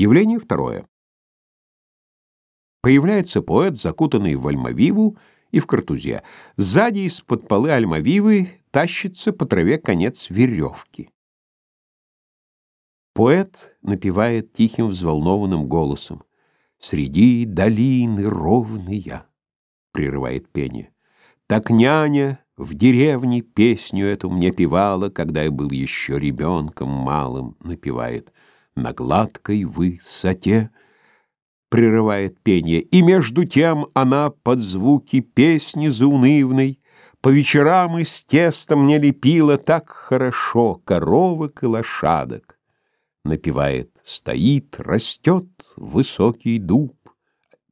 Явление второе. Появляется поэт, закутанный в альмавиву и в картузе. Сзади из-под полы альмавивы тащится по траве конец веревки. Поэт напевает тихим взволнованным голосом. «Среди долины ровная», — прерывает пение. «Так няня в деревне песню эту мне певала, когда я был еще ребенком малым», — напевает. «На гладкой высоте», — прерывает пение, и между тем она под звуки песни заунывной по вечерам из теста мне лепила так хорошо коровок и лошадок. Напевает «Стоит, растет высокий дуб»,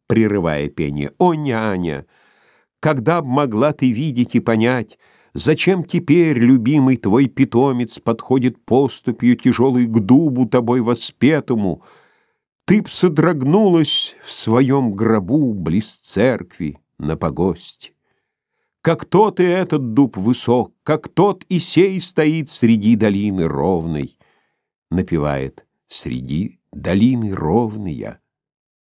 прерывая пение. «О, няня, когда б могла ты видеть и понять, Зачем теперь, любимый твой питомец, Подходит поступью тяжелой к дубу тобой воспетому? Ты б содрогнулась в своем гробу Близ церкви на погосте. Как тот и этот дуб высок, Как тот и сей стоит среди долины ровной напевает «Среди долины ровные»,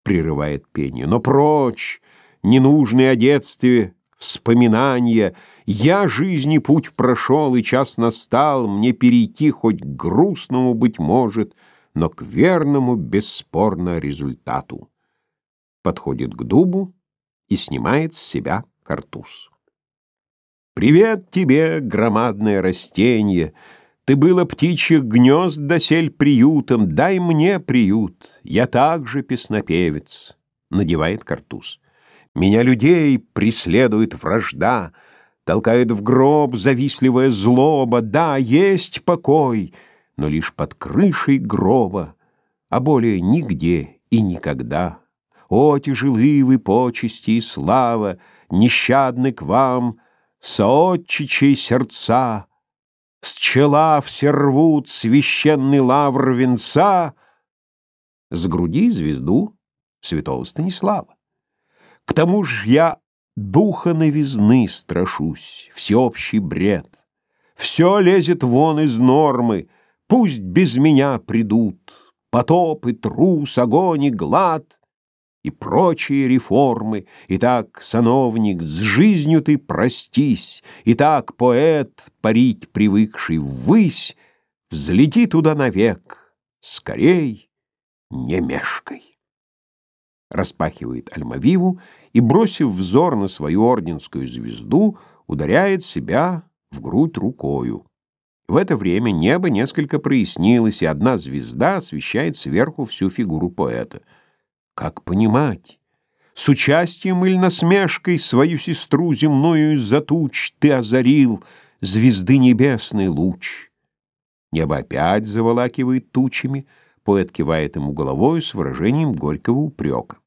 прерывает пение. Но прочь, ненужные о детстве вспоминания, я жизни путь прошел, и час настал мне перейти хоть к грустному, быть может, но к верному, бесспорно, результату. Подходит к дубу и снимает с себя картуз. «Привет тебе, громадное растение!» Ты было птичьих гнезд досель приютом, дай мне приют, я также песнопевец, надевает картуз. Меня людей преследует вражда, толкает в гроб завистливая злоба, да, есть покой, но лишь под крышей гроба, а более нигде и никогда. О, тяжелы вы почести и слава, нещадны к вам, соотчичей сердца, с чела все рвут священный лавр венца, с груди звезду святого Станислава. К тому ж я духа новизны страшусь, всеобщий бред. Все лезет вон из нормы, пусть без меня придут. Потоп и трус, огонь и глад и прочие реформы. Итак, сановник, с жизнью ты простись, Итак, поэт, парить привыкший ввысь, Взлети туда навек, скорей, не мешкой. Распахивает Альмавиву и, бросив взор на свою орденскую звезду, ударяет себя в грудь рукою. В это время небо несколько прояснилось, и одна звезда освещает сверху всю фигуру поэта — как понимать? С участием или насмешкой свою сестру земную из-за туч ты озарил звезды небесный луч. Небо опять заволакивает тучами, поэт кивает ему головою с выражением горького упрека.